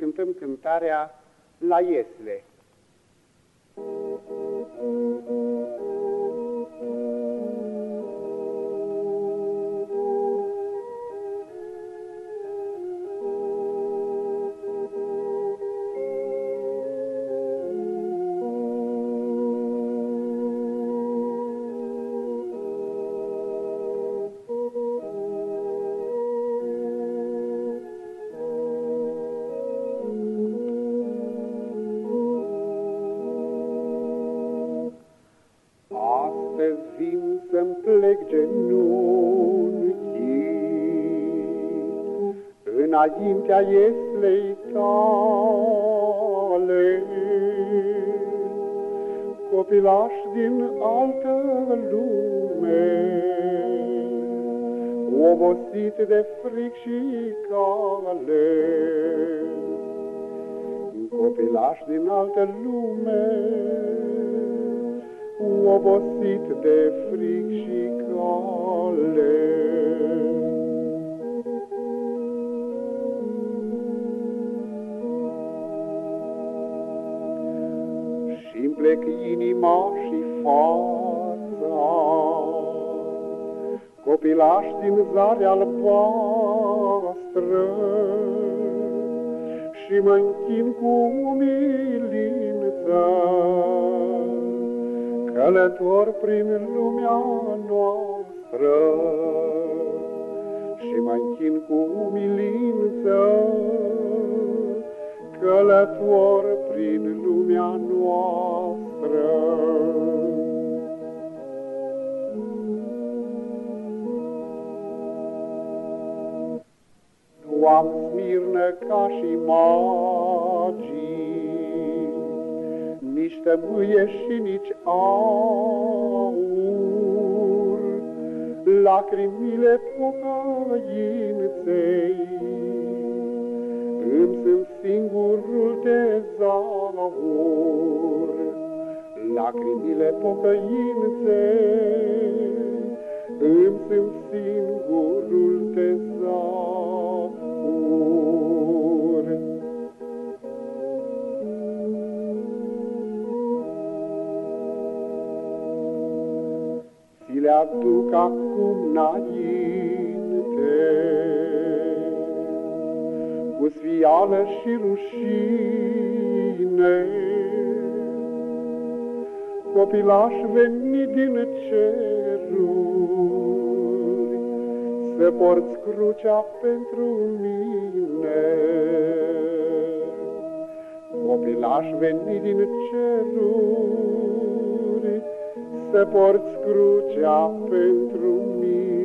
cântăm cântarea La Iesle. Astăzi vin să-mi plec genunchii. Înaintea ieslei tale Copilaș din altă lume Obosit de fric și cale. Copilaș din altă lume obosit de fric și cale. și plec inima și fața, copilaș din zare albastră, și mă închin cu umilință, călător prin lumea noastră și mă închin cu umilință, călător prin lumea noastră. Nu am smirnă ca și magii, nici tămâie și nici aur. Lacrimile pocăinței îmi sunt singurul tezaur. Lacrimile pocăinței îmi sunt singurul le aduc acum înainte, cu sfială și rușine. Copilaș venit din ceruri, să porți crucea pentru mine. Copilaș venit din ceruri, să porți crucea pentru mine.